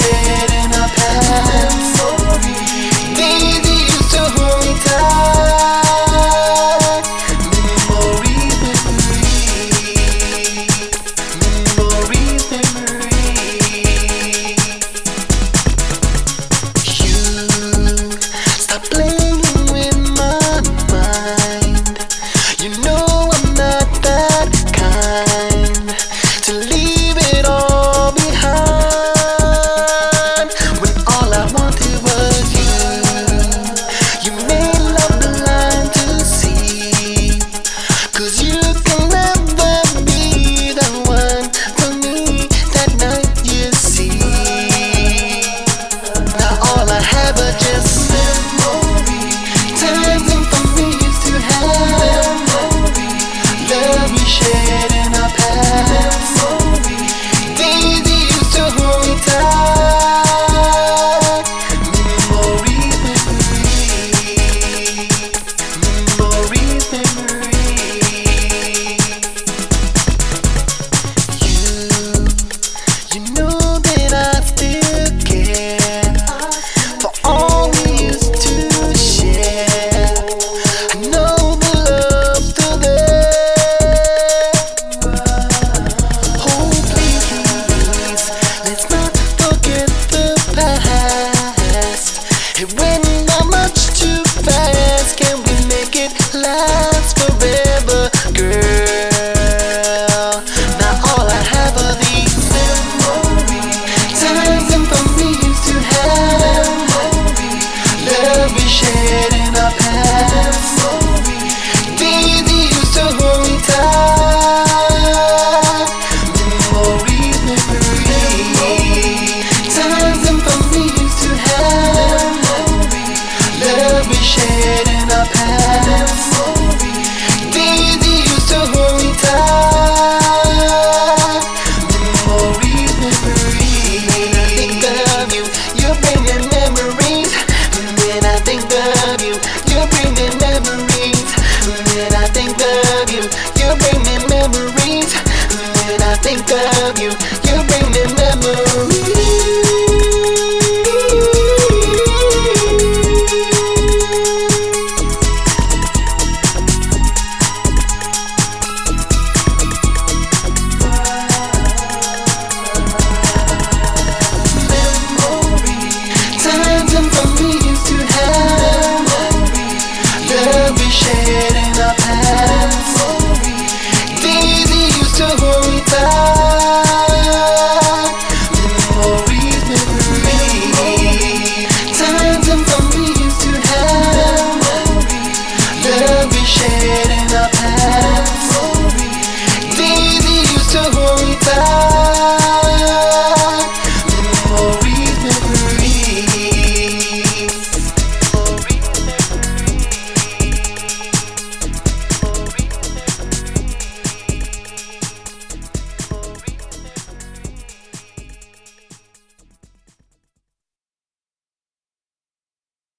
shit